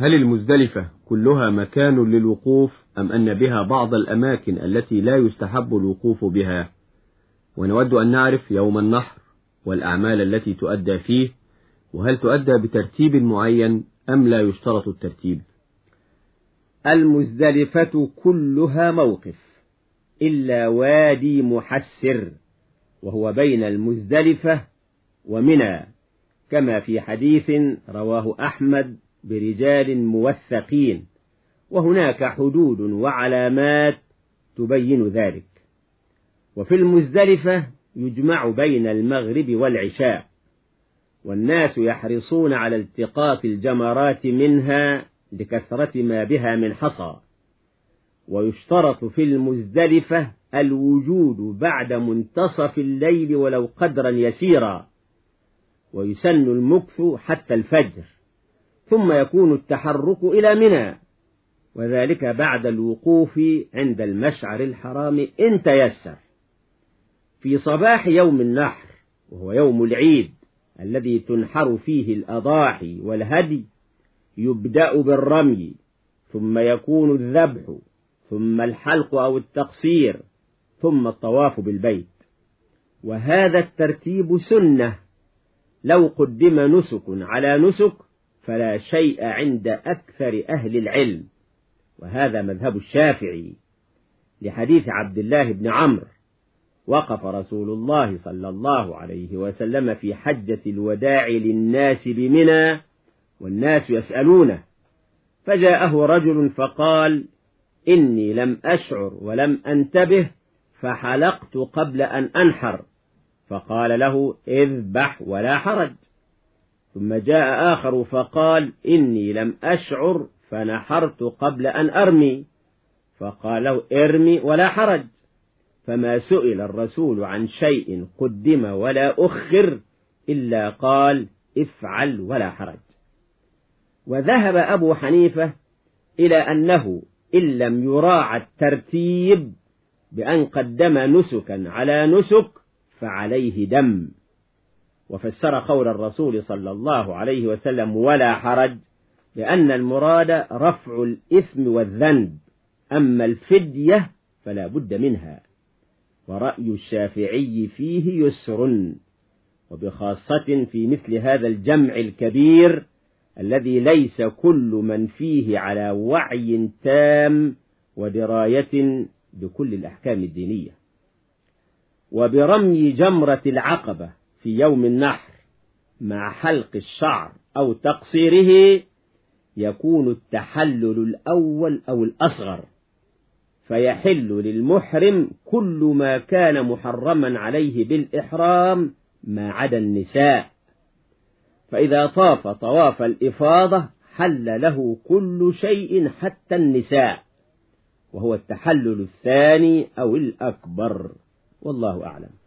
هل المزدلفة كلها مكان للوقوف أم أن بها بعض الأماكن التي لا يستحب الوقوف بها؟ ونود أن نعرف يوم النحر والأعمال التي تؤدى فيه وهل تؤدى بترتيب معين أم لا يشترط الترتيب؟ المزدلفة كلها موقف إلا وادي محسر وهو بين المزدلفة ومنى كما في حديث رواه أحمد برجال موثقين وهناك حدود وعلامات تبين ذلك. وفي المزدلفة يجمع بين المغرب والعشاء والناس يحرصون على التقاط الجمرات منها لكثرة ما بها من حصى. ويشترط في المزدلفة الوجود بعد منتصف الليل ولو قدرا يسيرا ويسن المكث حتى الفجر. ثم يكون التحرك إلى منى. وذلك بعد الوقوف عند المشعر الحرام إن تيسر. في صباح يوم النحر وهو يوم العيد الذي تنحر فيه الأضاحي والهدي يبدأ بالرمي ثم يكون الذبح ثم الحلق أو التقصير ثم الطواف بالبيت. وهذا الترتيب سنة لو قدم نسك على نسك فلا شيء عند أكثر أهل العلم. وهذا مذهب الشافعي. لحديث عبد الله بن عمرو وقف رسول الله صلى الله عليه وسلم في حجة الوداع للناس بمنى والناس يسألونه. فجاءه رجل فقال إني لم أشعر ولم أنتبه فحلقت قبل أن أنحر. فقال له إذبح ولا حرج. ثم جاء آخر فقال إني لم أشعر فنحرت قبل أن أرمي. فقال له ارمي ولا حرج. فما سئل الرسول عن شيء قدم ولا أخر إلا قال افعل ولا حرج. وذهب أبو حنيفة إلى أنه إن لم يراعى الترتيب بأن قدم نسكا على نسك فعليه دم. وفسر قول الرسول صلى الله عليه وسلم ولا حرج لأن المراد رفع الإثم والذنب أما الفدية فلا بد منها. ورأي الشافعي فيه يسر وبخاصة في مثل هذا الجمع الكبير الذي ليس كل من فيه على وعي تام ودراية بكل الأحكام الدينية. وبرمي جمرة العقبة في يوم النحر مع حلق الشعر أو تقصيره يكون التحلل الأول أو الأصغر فيحل للمحرم كل ما كان محرما عليه بالإحرام ما عدا النساء. فإذا طاف طواف الإفاضة حل له كل شيء حتى النساء وهو التحلل الثاني أو الأكبر والله أعلم.